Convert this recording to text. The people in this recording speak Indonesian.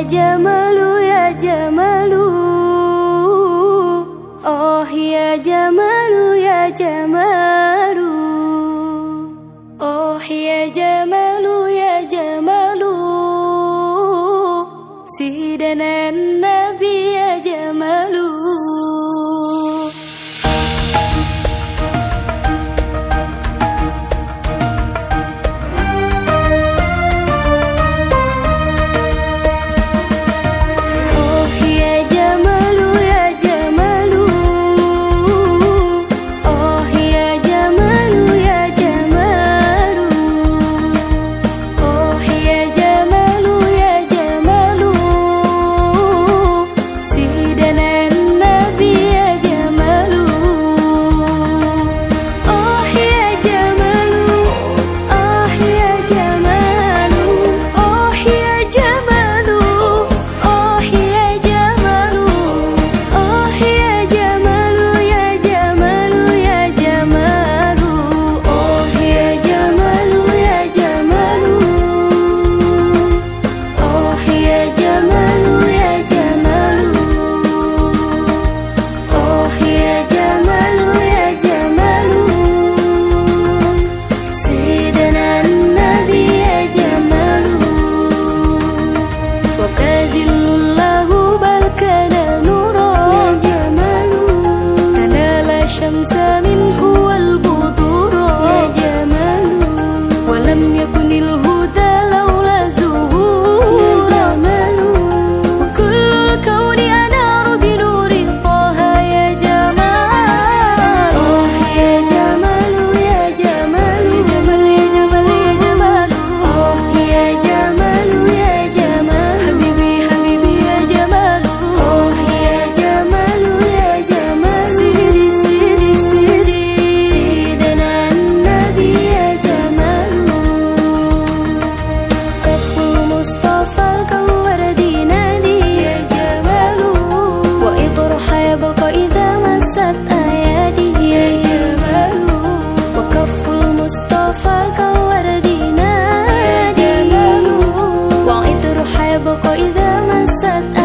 Ya Jamalu ya Jamalu Oh ya Jamalu ya Jamalu Oh ya Jamalu ya Jamalu Sidanan Nabi ya Jamalu sesat